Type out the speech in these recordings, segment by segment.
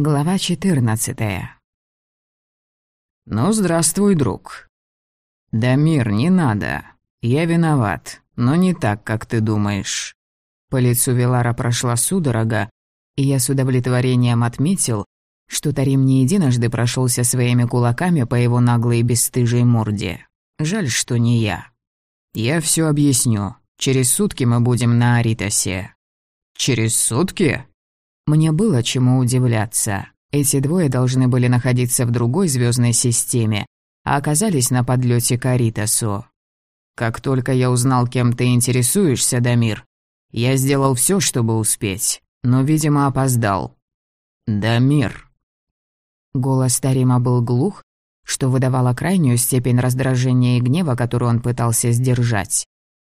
Глава 14 «Ну, здравствуй, друг». «Да, мир, не надо. Я виноват, но не так, как ты думаешь». По лицу Велара прошла судорога, и я с удовлетворением отметил, что Тарим не единожды прошелся своими кулаками по его наглой и бесстыжей морде. Жаль, что не я. «Я все объясню. Через сутки мы будем на Аритосе». «Через сутки?» Мне было чему удивляться. Эти двое должны были находиться в другой звездной системе, а оказались на подлете к Аритасу. Как только я узнал, кем ты интересуешься, Дамир, я сделал все, чтобы успеть, но, видимо, опоздал. Дамир. Голос Тарима был глух, что выдавало крайнюю степень раздражения и гнева, которую он пытался сдержать.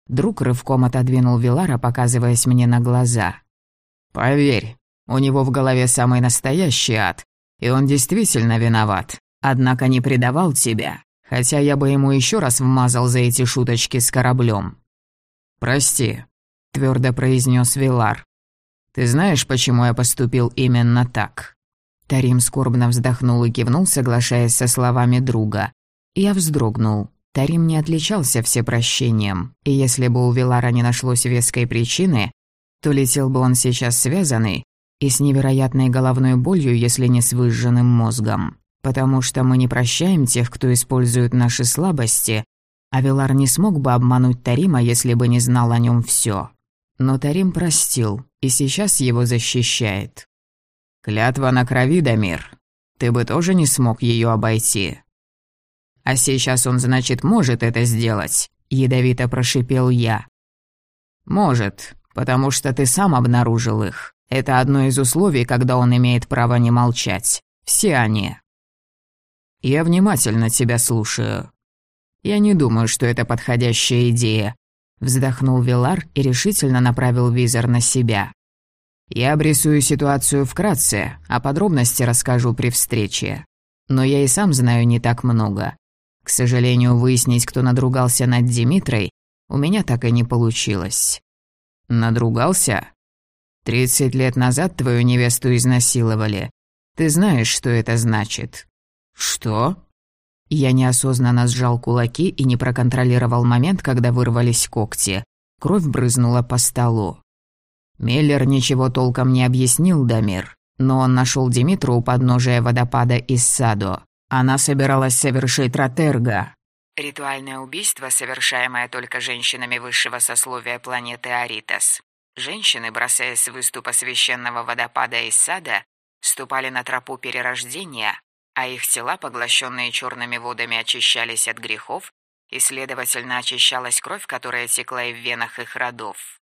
Друг рывком отодвинул Вилара, показываясь мне на глаза. «Поверь, у него в голове самый настоящий ад, и он действительно виноват. Однако не предавал тебя, хотя я бы ему еще раз вмазал за эти шуточки с кораблем. «Прости», — твердо произнес Вилар. «Ты знаешь, почему я поступил именно так?» Тарим скорбно вздохнул и кивнул, соглашаясь со словами друга. Я вздрогнул. Тарим не отличался всепрощением, и если бы у Вилара не нашлось веской причины, то летел бы он сейчас связанный, и с невероятной головной болью, если не с выжженным мозгом. Потому что мы не прощаем тех, кто использует наши слабости, а Вилар не смог бы обмануть Тарима, если бы не знал о нем все. Но Тарим простил, и сейчас его защищает. «Клятва на крови, Дамир. Ты бы тоже не смог ее обойти». «А сейчас он, значит, может это сделать», — ядовито прошипел я. «Может, потому что ты сам обнаружил их. Это одно из условий, когда он имеет право не молчать. Все они. Я внимательно тебя слушаю. Я не думаю, что это подходящая идея. Вздохнул Вилар и решительно направил визор на себя. Я обрисую ситуацию вкратце, а подробности расскажу при встрече. Но я и сам знаю не так много. К сожалению, выяснить, кто надругался над Димитрой, у меня так и не получилось. Надругался? Тридцать лет назад твою невесту изнасиловали. Ты знаешь, что это значит?» «Что?» Я неосознанно сжал кулаки и не проконтролировал момент, когда вырвались когти. Кровь брызнула по столу. Миллер ничего толком не объяснил, Дамир, но он нашел Димитру у подножия водопада из Садо. Она собиралась совершить ротерга. Ритуальное убийство, совершаемое только женщинами высшего сословия планеты Аритас. Женщины, бросаясь с выступа священного водопада из сада, ступали на тропу перерождения, а их тела, поглощенные черными водами, очищались от грехов, и, следовательно, очищалась кровь, которая текла и в венах их родов.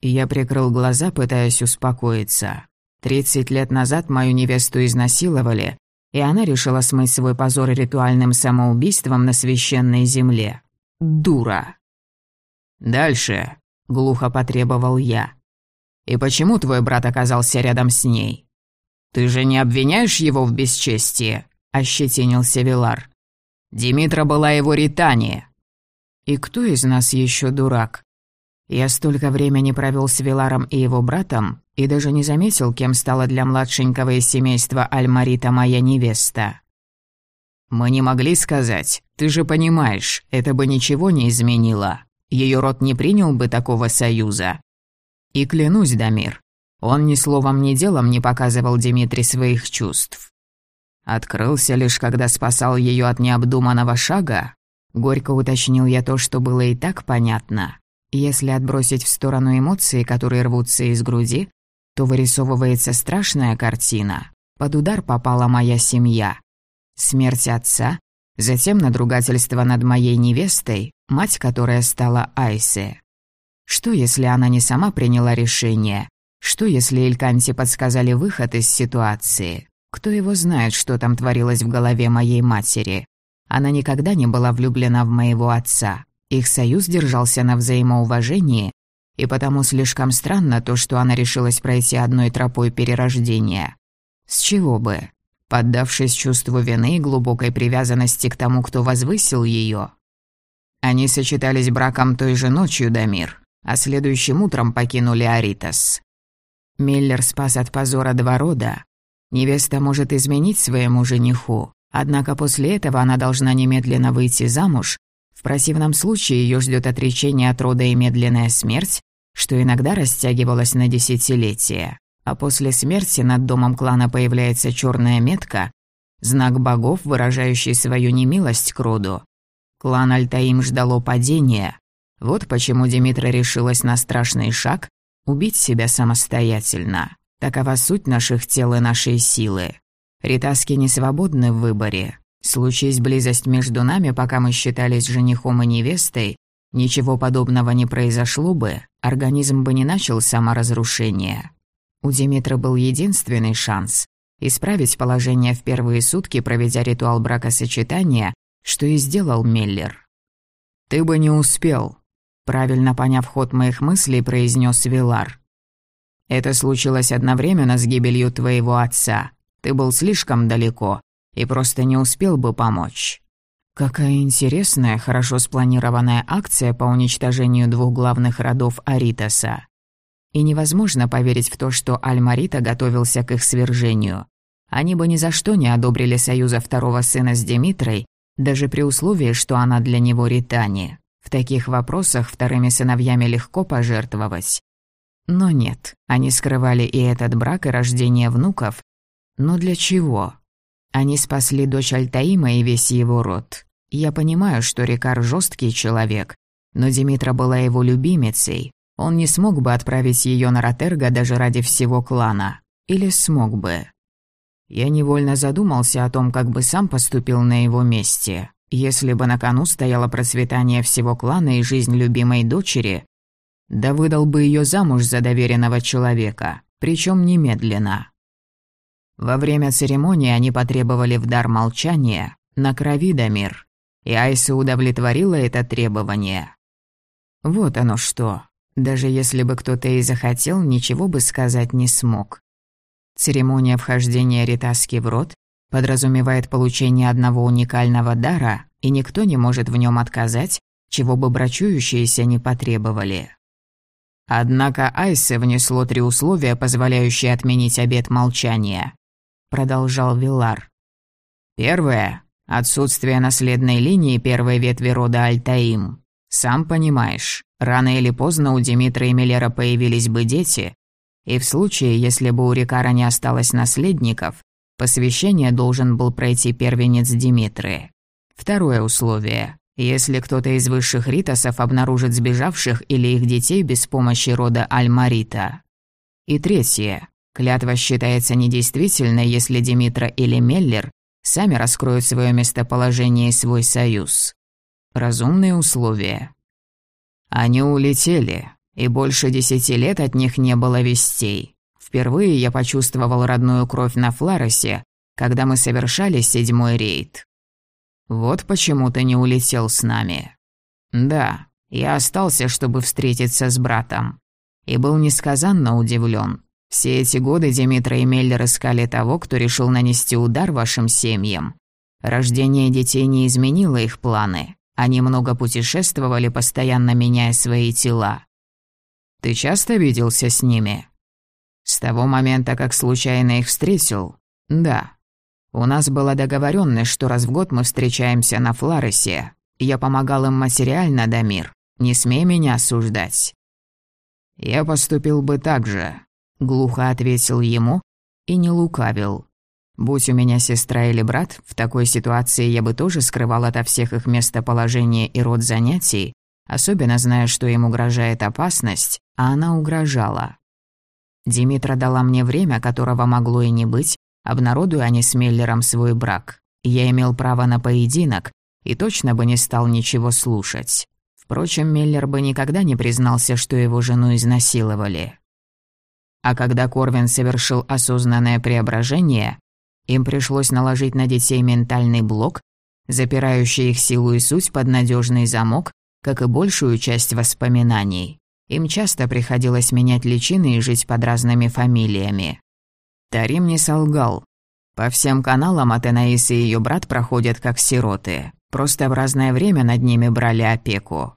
Я прикрыл глаза, пытаясь успокоиться. Тридцать лет назад мою невесту изнасиловали, и она решила смыть свой позор ритуальным самоубийством на священной земле. Дура. Дальше глухо потребовал я. «И почему твой брат оказался рядом с ней?» «Ты же не обвиняешь его в бесчестии?» – ощетинился Вилар. «Димитра была его ритани». «И кто из нас еще дурак?» Я столько времени провел с Виларом и его братом и даже не заметил, кем стала для младшенького из семейства Альмарита моя невеста. «Мы не могли сказать. Ты же понимаешь, это бы ничего не изменило. Ее род не принял бы такого союза. И клянусь, Дамир, он ни словом, ни делом не показывал Димитри своих чувств. Открылся лишь, когда спасал ее от необдуманного шага. Горько уточнил я то, что было и так понятно. Если отбросить в сторону эмоции, которые рвутся из груди, то вырисовывается страшная картина. Под удар попала моя семья. Смерть отца, затем надругательство над моей невестой, мать, которая стала Айсе. Что, если она не сама приняла решение? Что, если Эльканти подсказали выход из ситуации? Кто его знает, что там творилось в голове моей матери? Она никогда не была влюблена в моего отца. Их союз держался на взаимоуважении, и потому слишком странно то, что она решилась пройти одной тропой перерождения. С чего бы? Поддавшись чувству вины и глубокой привязанности к тому, кто возвысил ее, они сочетались браком той же ночью, Дамир, а следующим утром покинули Аритас. Миллер спас от позора два рода, Невеста может изменить своему жениху, однако после этого она должна немедленно выйти замуж. В противном случае ее ждет отречение от рода и медленная смерть, что иногда растягивалось на десятилетия. А после смерти над домом клана появляется черная метка, знак богов, выражающий свою немилость к роду. Клан Альтаим ждало падения. Вот почему Димитра решилась на страшный шаг — убить себя самостоятельно. Такова суть наших тел и нашей силы. Ритаски не свободны в выборе. Случись близость между нами, пока мы считались женихом и невестой, ничего подобного не произошло бы, организм бы не начал саморазрушение. У Димитра был единственный шанс – исправить положение в первые сутки, проведя ритуал бракосочетания, что и сделал Меллер. «Ты бы не успел», – правильно поняв ход моих мыслей, произнес Вилар. Это случилось одновременно с гибелью твоего отца. Ты был слишком далеко и просто не успел бы помочь. Какая интересная, хорошо спланированная акция по уничтожению двух главных родов Аритаса. И невозможно поверить в то, что Аль-Марита готовился к их свержению. Они бы ни за что не одобрили союза второго сына с Демитрой, даже при условии, что она для него Ритани. В таких вопросах вторыми сыновьями легко пожертвовать. Но нет, они скрывали и этот брак, и рождение внуков. Но для чего? Они спасли дочь Альтаима и весь его род. Я понимаю, что Рикар жесткий человек, но Димитра была его любимицей. Он не смог бы отправить ее на Ротерго даже ради всего клана. Или смог бы? Я невольно задумался о том, как бы сам поступил на его месте. Если бы на кону стояло процветание всего клана и жизнь любимой дочери, да выдал бы ее замуж за доверенного человека, причем немедленно. Во время церемонии они потребовали в дар молчания на крови Дамир, и Айса удовлетворила это требование. Вот оно что. Даже если бы кто-то и захотел, ничего бы сказать не смог. Церемония вхождения Ритаски в рот подразумевает получение одного уникального дара, и никто не может в нем отказать, чего бы брачующиеся не потребовали. Однако Айсе внесло три условия, позволяющие отменить обет молчания. Продолжал Вилар. Первое – отсутствие наследной линии первой ветви рода Альтаим. Сам понимаешь, рано или поздно у Димитра и Миллера появились бы дети, и в случае, если бы у Рикара не осталось наследников, посвящение должен был пройти первенец Димитры. Второе условие если кто-то из высших ритосов обнаружит сбежавших или их детей без помощи рода Аль-Марита. И третье. Клятва считается недействительной, если Димитра или Меллер сами раскроют свое местоположение и свой союз. Разумные условия. Они улетели, и больше десяти лет от них не было вестей. Впервые я почувствовал родную кровь на Фларосе, когда мы совершали седьмой рейд. Вот почему ты не улетел с нами. Да, я остался, чтобы встретиться с братом. И был несказанно удивлен. Все эти годы Димитра и Меллер искали того, кто решил нанести удар вашим семьям. Рождение детей не изменило их планы. Они много путешествовали, постоянно меняя свои тела. Ты часто виделся с ними? С того момента, как случайно их встретил? Да. У нас была договоренность, что раз в год мы встречаемся на Фларесе. Я помогал им материально, Дамир. Не смей меня осуждать». «Я поступил бы так же», — глухо ответил ему и не лукавил. «Будь у меня сестра или брат, в такой ситуации я бы тоже скрывал ото всех их местоположение и род занятий, особенно зная, что им угрожает опасность, а она угрожала. Димитра дала мне время, которого могло и не быть, Обнародуя они с Меллером свой брак, я имел право на поединок и точно бы не стал ничего слушать. Впрочем, Меллер бы никогда не признался, что его жену изнасиловали. А когда Корвин совершил осознанное преображение, им пришлось наложить на детей ментальный блок, запирающий их силу и суть под надежный замок, как и большую часть воспоминаний. Им часто приходилось менять личины и жить под разными фамилиями. Тарим не солгал. По всем каналам Атенаис и ее брат проходят как сироты. Просто в разное время над ними брали опеку.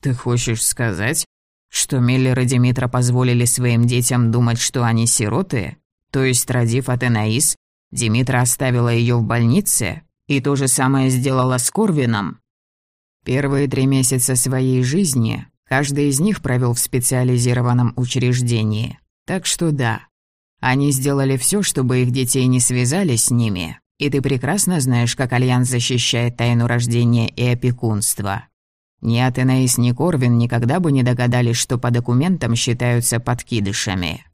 «Ты хочешь сказать, что Миллер и Димитра позволили своим детям думать, что они сироты?» То есть, родив Танаис, Димитра оставила ее в больнице и то же самое сделала с Корвином? Первые три месяца своей жизни каждый из них провел в специализированном учреждении. Так что да, они сделали все, чтобы их детей не связали с ними, и ты прекрасно знаешь, как Альянс защищает тайну рождения и опекунства. Ни Атенаис, ни Корвин никогда бы не догадались, что по документам считаются подкидышами.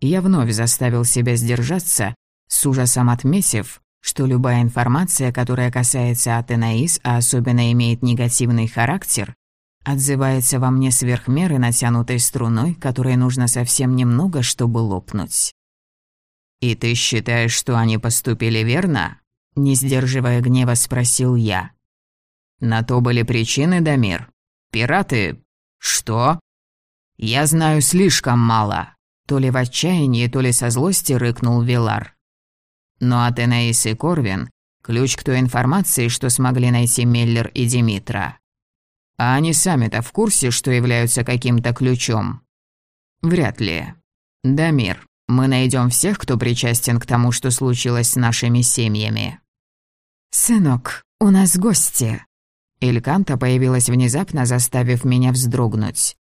Я вновь заставил себя сдержаться, с ужасом отметив, что любая информация, которая касается Атенаис, а особенно имеет негативный характер, отзывается во мне сверх меры натянутой струной, которой нужно совсем немного, чтобы лопнуть. «И ты считаешь, что они поступили верно?» Не сдерживая гнева, спросил я. На то были причины, Дамир. Пираты... Что? Я знаю слишком мало. То ли в отчаянии, то ли со злости рыкнул Вилар. Но от Энеис и Корвин ключ к той информации, что смогли найти Меллер и Димитра. А они сами-то в курсе, что являются каким-то ключом? Вряд ли. Дамир, мы найдем всех, кто причастен к тому, что случилось с нашими семьями. «Сынок, у нас гости», Эльканта появилась внезапно, заставив меня вздрогнуть.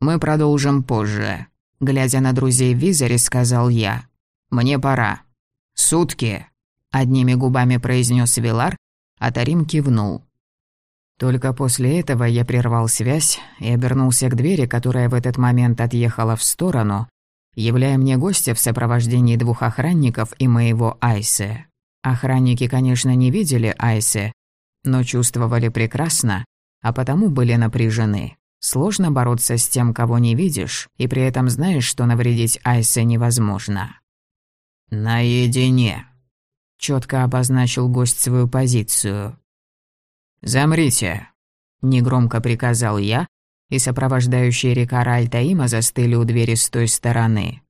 «Мы продолжим позже», — глядя на друзей в визоре, сказал я. «Мне пора. Сутки», — одними губами произнес Вилар, а Тарим кивнул. Только после этого я прервал связь и обернулся к двери, которая в этот момент отъехала в сторону, являя мне гостя в сопровождении двух охранников и моего Айсе. Охранники, конечно, не видели Айсе, но чувствовали прекрасно, а потому были напряжены. Сложно бороться с тем, кого не видишь, и при этом знаешь, что навредить Айсе невозможно. «Наедине», — четко обозначил гость свою позицию. «Замрите», — негромко приказал я, и сопровождающие Рикара Альтаима застыли у двери с той стороны.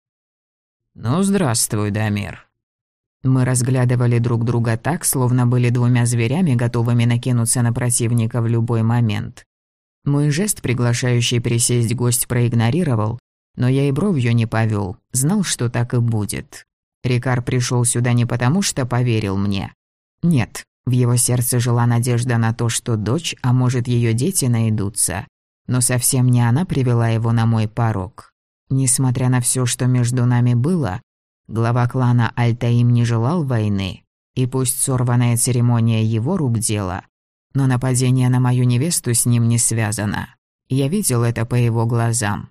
«Ну, здравствуй, Дамир», мы разглядывали друг друга так, словно были двумя зверями, готовыми накинуться на противника в любой момент. Мой жест, приглашающий присесть гость, проигнорировал, но я и бровью не повел, знал, что так и будет. Рикар пришел сюда не потому, что поверил мне. Нет, в его сердце жила надежда на то, что дочь, а может ее дети найдутся. Но совсем не она привела его на мой порог. Несмотря на все, что между нами было, Глава клана Альтаим не желал войны, и пусть сорванная церемония его рук дело, но нападение на мою невесту с ним не связано. Я видел это по его глазам.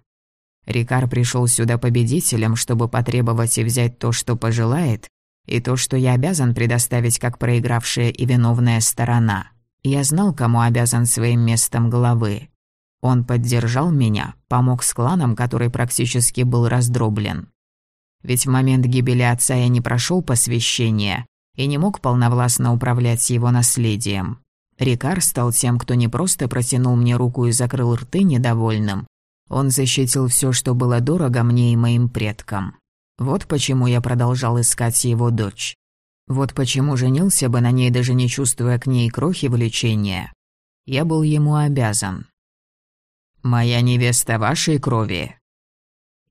Рикар пришел сюда победителем, чтобы потребовать и взять то, что пожелает, и то, что я обязан предоставить как проигравшая и виновная сторона. Я знал, кому обязан своим местом главы. Он поддержал меня, помог с кланом, который практически был раздроблен. Ведь в момент гибели отца я не прошел посвящения и не мог полновластно управлять его наследием. Рикар стал тем, кто не просто протянул мне руку и закрыл рты недовольным. Он защитил все, что было дорого мне и моим предкам. Вот почему я продолжал искать его дочь. Вот почему женился бы на ней, даже не чувствуя к ней крохи влечения. Я был ему обязан. «Моя невеста вашей крови».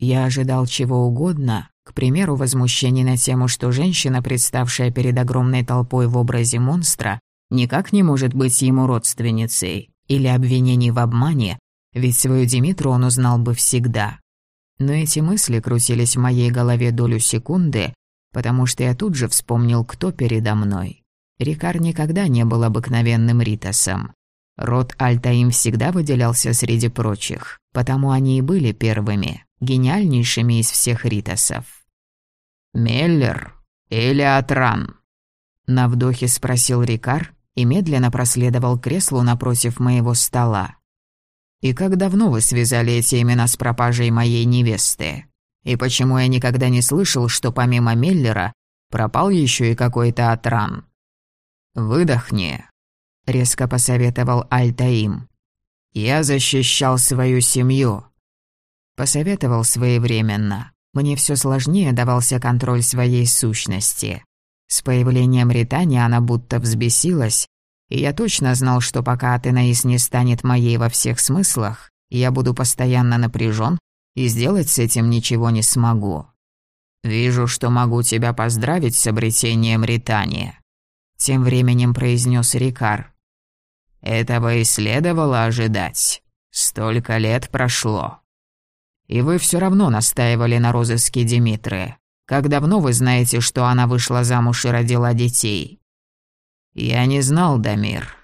Я ожидал чего угодно, к примеру, возмущение на тему, что женщина, представшая перед огромной толпой в образе монстра, никак не может быть ему родственницей, или обвинений в обмане, ведь свою Димитру он узнал бы всегда. Но эти мысли крутились в моей голове долю секунды, потому что я тут же вспомнил, кто передо мной. Рикар никогда не был обыкновенным Ритасом. Род Альтаим всегда выделялся среди прочих, потому они и были первыми гениальнейшими из всех ритосов. «Меллер или Атран?» На вдохе спросил Рикар и медленно проследовал креслу напротив моего стола. «И как давно вы связали эти имена с пропажей моей невесты? И почему я никогда не слышал, что помимо Меллера пропал еще и какой-то Атран?» «Выдохни», — резко посоветовал Альтаим. «Я защищал свою семью, Посоветовал своевременно. Мне все сложнее давался контроль своей сущности. С появлением Ритани она будто взбесилась, и я точно знал, что пока Атенаис не станет моей во всех смыслах, я буду постоянно напряжен и сделать с этим ничего не смогу. «Вижу, что могу тебя поздравить с обретением Ритания», — тем временем произнес Рикар. «Этого и следовало ожидать. Столько лет прошло. И вы все равно настаивали на розыске Димитры. Как давно вы знаете, что она вышла замуж и родила детей?» «Я не знал, Дамир,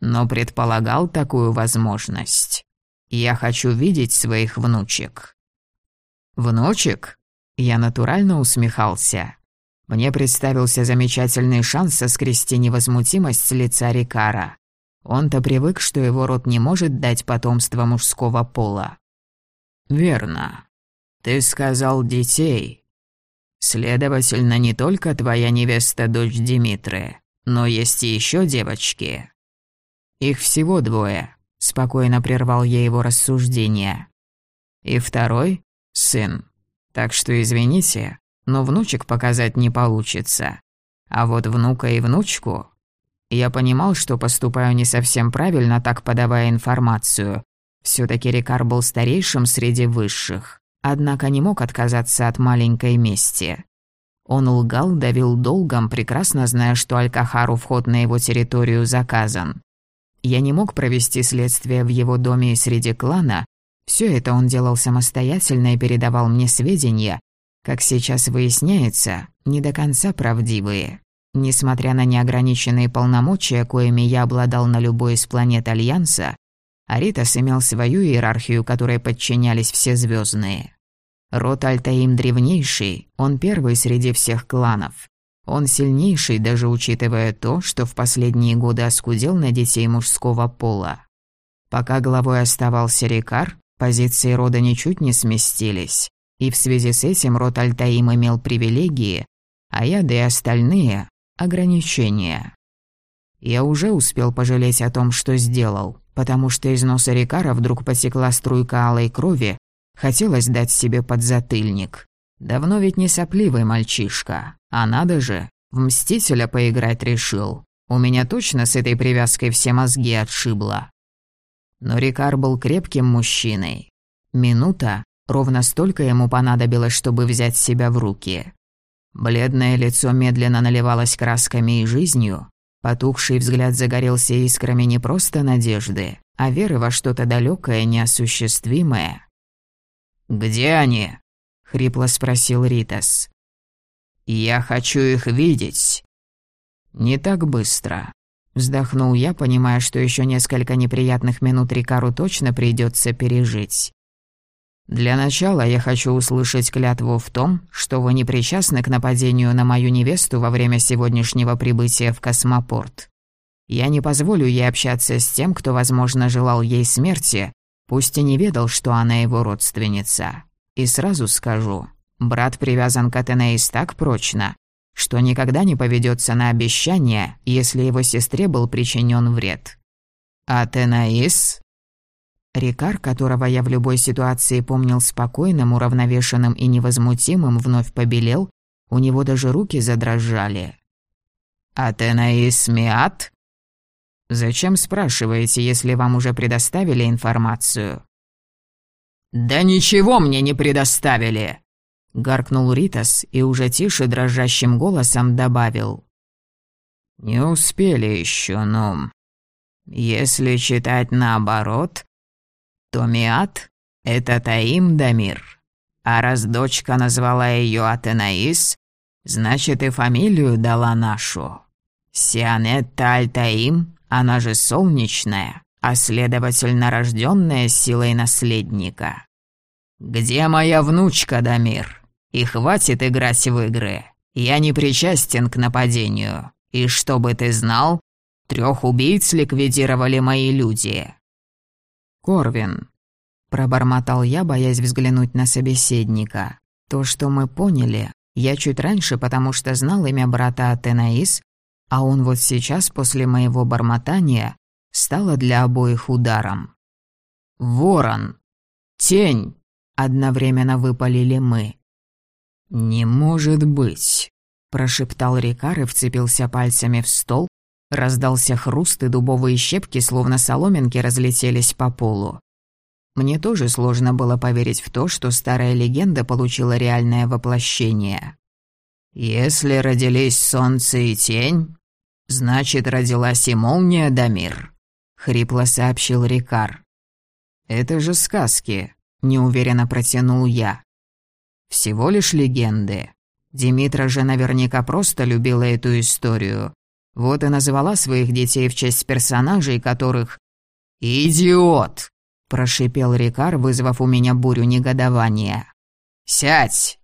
но предполагал такую возможность. Я хочу видеть своих внучек». «Внучек?» Я натурально усмехался. Мне представился замечательный шанс соскрести невозмутимость лица Рикара. Он-то привык, что его род не может дать потомство мужского пола. «Верно. Ты сказал детей. Следовательно, не только твоя невеста дочь Димитры, но есть и еще девочки. Их всего двое», — спокойно прервал я его рассуждение. «И второй — сын. Так что извините, но внучек показать не получится. А вот внука и внучку... Я понимал, что поступаю не совсем правильно, так подавая информацию. все таки Рикар был старейшим среди высших, однако не мог отказаться от маленькой мести. Он лгал, давил долгом, прекрасно зная, что Алькахару вход на его территорию заказан. Я не мог провести следствие в его доме и среди клана, все это он делал самостоятельно и передавал мне сведения, как сейчас выясняется, не до конца правдивые. Несмотря на неограниченные полномочия, коими я обладал на любой из планет Альянса, Аритас имел свою иерархию, которой подчинялись все звездные. Род Альтаим древнейший, он первый среди всех кланов. Он сильнейший, даже учитывая то, что в последние годы оскудел на детей мужского пола. Пока главой оставался Рикар, Позиции рода ничуть не сместились, и в связи с этим род Альтаим имел привилегии, а я, да и остальные – ограничения. Я уже успел пожалеть о том, что сделал, потому что из носа Рикара вдруг потекла струйка алой крови, хотелось дать себе подзатыльник. Давно ведь не сопливый мальчишка, а надо же, в Мстителя поиграть решил. У меня точно с этой привязкой все мозги отшибло. Но Рикар был крепким мужчиной. Минута, ровно столько ему понадобилось, чтобы взять себя в руки. Бледное лицо медленно наливалось красками и жизнью, потухший взгляд загорелся искрами не просто надежды, а веры во что-то далекое, неосуществимое. «Где они?» — хрипло спросил Ритас. «Я хочу их видеть». «Не так быстро. Вздохнул я, понимая, что еще несколько неприятных минут Рикару точно придется пережить. Для начала я хочу услышать клятву в том, что вы не причастны к нападению на мою невесту во время сегодняшнего прибытия в космопорт. Я не позволю ей общаться с тем, кто, возможно, желал ей смерти, пусть и не ведал, что она его родственница. И сразу скажу, брат привязан к Атенеис так прочно, что никогда не поведется на обещание, если его сестре был причинен вред. Атенаис? Рикар, которого я в любой ситуации помнил спокойным, уравновешенным и невозмутимым, вновь побелел, у него даже руки задрожали. «Атенаис Миат?» «Зачем спрашиваете, если вам уже предоставили информацию?» «Да ничего мне не предоставили!» Гаркнул Ритас и уже тише дрожащим голосом добавил. «Не успели еще, но... Если читать наоборот, то Миат — это Таим Дамир. А раз дочка назвала ее Атенаис, значит и фамилию дала нашу. Сианетта Аль-Таим, она же солнечная, а следовательно рожденная силой наследника. «Где моя внучка, Дамир? И хватит играть в игры. Я не причастен к нападению. И чтобы ты знал, трех убийц ликвидировали мои люди». «Корвин», — пробормотал я, боясь взглянуть на собеседника. «То, что мы поняли, я чуть раньше, потому что знал имя брата Атенаис, а он вот сейчас, после моего бормотания, стало для обоих ударом. «Ворон! Тень!» Одновременно выпалили мы. «Не может быть!» – прошептал Рикар и вцепился пальцами в стол. Раздался хруст, и дубовые щепки, словно соломинки, разлетелись по полу. Мне тоже сложно было поверить в то, что старая легенда получила реальное воплощение. «Если родились солнце и тень, значит, родилась и молния, Дамир», — хрипло сообщил Рикар. «Это же сказки», — неуверенно протянул я. «Всего лишь легенды. Димитра же наверняка просто любила эту историю. Вот и назвала своих детей в честь персонажей, которых... «Идиот!» — прошипел Рикар, вызвав у меня бурю негодования. «Сядь!»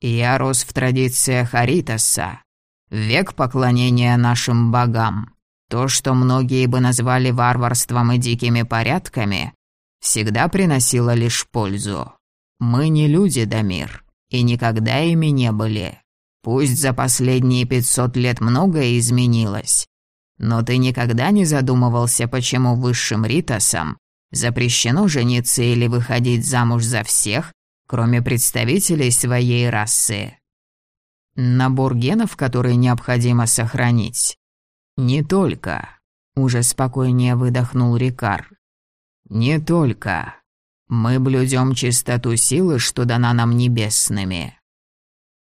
Я рос в традициях Аритаса. Век поклонения нашим богам. То, что многие бы назвали варварством и дикими порядками, всегда приносило лишь пользу. Мы не люди, Дамир, и никогда ими не были. Пусть за последние пятьсот лет многое изменилось, но ты никогда не задумывался, почему высшим ритосам запрещено жениться или выходить замуж за всех, кроме представителей своей расы. Набор генов, который необходимо сохранить. Не только. Уже спокойнее выдохнул Рикар. Не только. Мы блюдем чистоту силы, что дана нам небесными.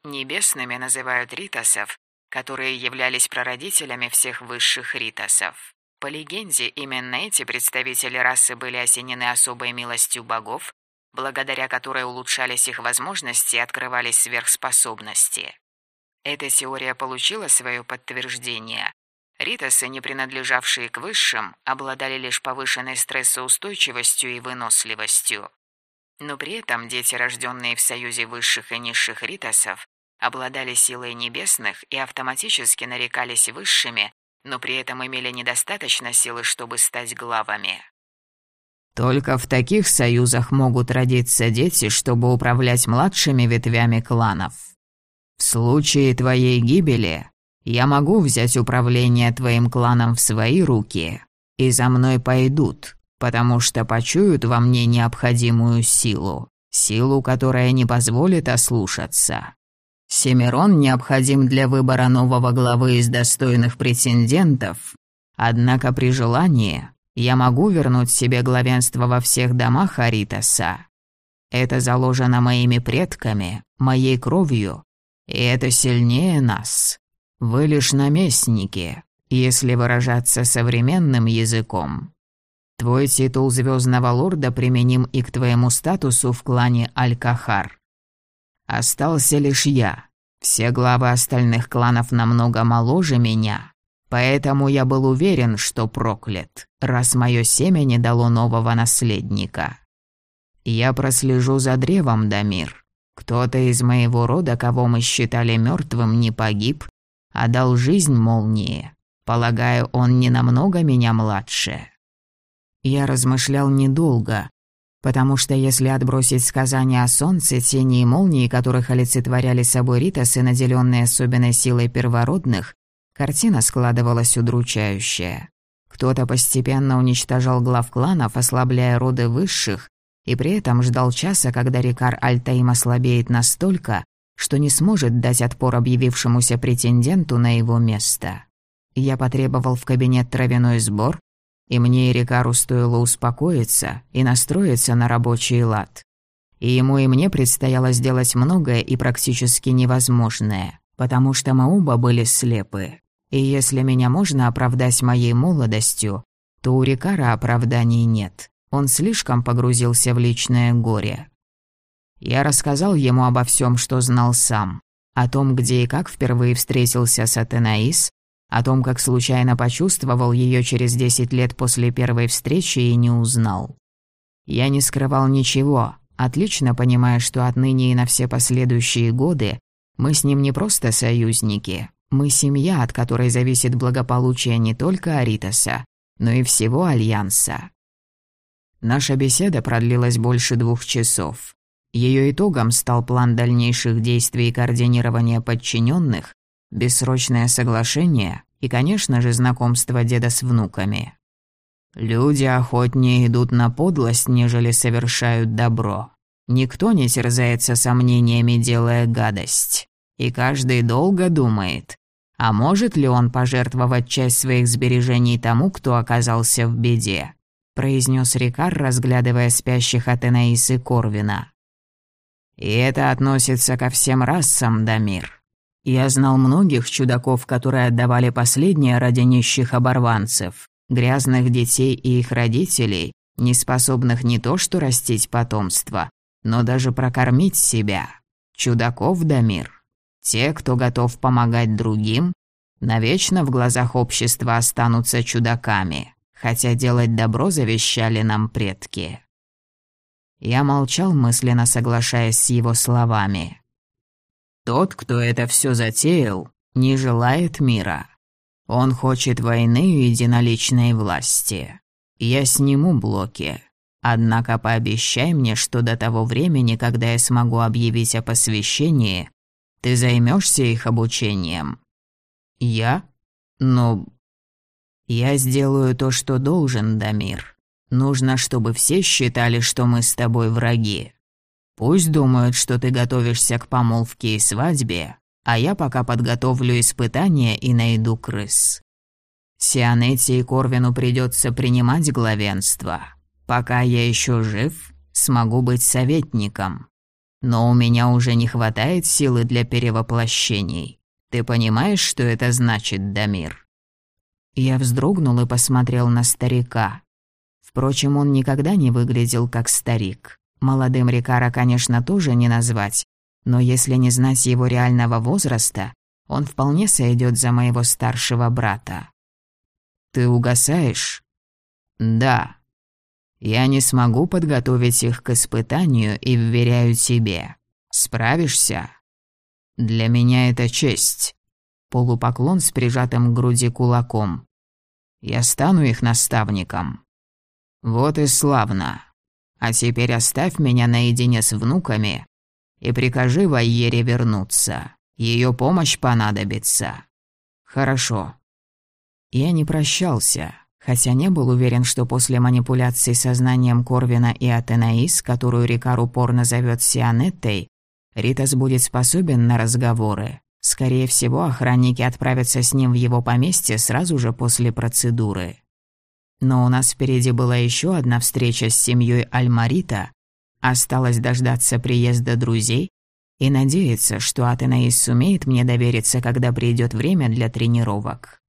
Небесными называют ритосов, которые являлись прародителями всех высших ритосов. По легенде, именно эти представители расы были осенены особой милостью богов, благодаря которой улучшались их возможности и открывались сверхспособности. Эта теория получила свое подтверждение. Ритосы, не принадлежавшие к высшим, обладали лишь повышенной стрессоустойчивостью и выносливостью. Но при этом дети, рожденные в союзе высших и низших ритосов, обладали силой небесных и автоматически нарекались высшими, но при этом имели недостаточно силы, чтобы стать главами. Только в таких союзах могут родиться дети, чтобы управлять младшими ветвями кланов. В случае твоей гибели я могу взять управление твоим кланом в свои руки, и за мной пойдут, потому что почуют во мне необходимую силу, силу, которая не позволит ослушаться. Семерон необходим для выбора нового главы из достойных претендентов, однако при желании я могу вернуть себе главенство во всех домах Аритаса. Это заложено моими предками, моей кровью, и это сильнее нас. Вы лишь наместники, если выражаться современным языком. Твой титул Звездного Лорда применим и к твоему статусу в клане Аль-Кахар. Остался лишь я. Все главы остальных кланов намного моложе меня, поэтому я был уверен, что проклят, раз мое семя не дало нового наследника. Я прослежу за древом, Дамир. Кто-то из моего рода, кого мы считали мертвым, не погиб, а дал жизнь молнии. Полагаю, он не намного меня младше. Я размышлял недолго, потому что если отбросить сказания о солнце, тени и молнии, которых олицетворяли собой ритосы, наделенные особенной силой первородных, картина складывалась удручающая. Кто-то постепенно уничтожал глав кланов, ослабляя роды высших, и при этом ждал часа, когда Рикар Альтаим ослабеет настолько, что не сможет дать отпор объявившемуся претенденту на его место. Я потребовал в кабинет травяной сбор, и мне и Рикару стоило успокоиться и настроиться на рабочий лад. И ему и мне предстояло сделать многое и практически невозможное, потому что мы оба были слепы. И если меня можно оправдать моей молодостью, то у Рикара оправданий нет. Он слишком погрузился в личное горе. Я рассказал ему обо всем, что знал сам. О том, где и как впервые встретился с Атенаис, о том, как случайно почувствовал ее через десять лет после первой встречи и не узнал. Я не скрывал ничего, отлично понимая, что отныне и на все последующие годы мы с ним не просто союзники, мы семья, от которой зависит благополучие не только Аритоса, но и всего Альянса. Наша беседа продлилась больше двух часов. Ее итогом стал план дальнейших действий и координирования подчиненных, бессрочное соглашение и, конечно же, знакомство деда с внуками. Люди охотнее идут на подлость, нежели совершают добро. Никто не терзается сомнениями, делая гадость. И каждый долго думает, а может ли он пожертвовать часть своих сбережений тому, кто оказался в беде? — произнес Рикар, разглядывая спящих Атенаис и Корвина. «И это относится ко всем расам, Дамир. Я знал многих чудаков, которые отдавали последнее ради нищих оборванцев, грязных детей и их родителей, не способных не то что растить потомство, но даже прокормить себя. Чудаков, Дамир. Те, кто готов помогать другим, навечно в глазах общества останутся чудаками, хотя делать добро завещали нам предки. Я молчал, мысленно соглашаясь с его словами. Тот, кто это все затеял, не желает мира. Он хочет войны и единоличной власти. Я сниму блоки. Однако пообещай мне, что до того времени, когда я смогу объявить о посвящении, ты займешься их обучением. Я? Ну... Я сделаю то, что должен, Дамир. Нужно, чтобы все считали, что мы с тобой враги. Пусть думают, что ты готовишься к помолвке и свадьбе, а я пока подготовлю испытания и найду крыс. Сианете и Корвину придется принимать главенство. Пока я еще жив, смогу быть советником. Но у меня уже не хватает силы для перевоплощений. Ты понимаешь, что это значит, Дамир?» Я вздрогнул и посмотрел на старика. Впрочем, он никогда не выглядел как старик. Молодым Рикара, конечно, тоже не назвать, но если не знать его реального возраста, он вполне сойдет за моего старшего брата. «Ты угасаешь?» «Да», я не смогу подготовить их к испытанию и вверяю тебе. Справишься? Для меня это честь. Полупоклон с прижатым к груди кулаком. Я стану их наставником. Вот и славно. А теперь оставь меня наедине с внуками и прикажи Вайере вернуться. Ее помощь понадобится. Хорошо. Я не прощался хотя не был уверен, что после манипуляции сознанием Корвина и Атенаис, которую Рикар упорно зовет Сианеттой, Ритас будет способен на разговоры. Скорее всего, охранники отправятся с ним в его поместье сразу же после процедуры. Но у нас впереди была еще одна встреча с семьей Альмарита. Осталось дождаться приезда друзей и надеяться, что Атенаис сумеет мне довериться, когда придет время для тренировок.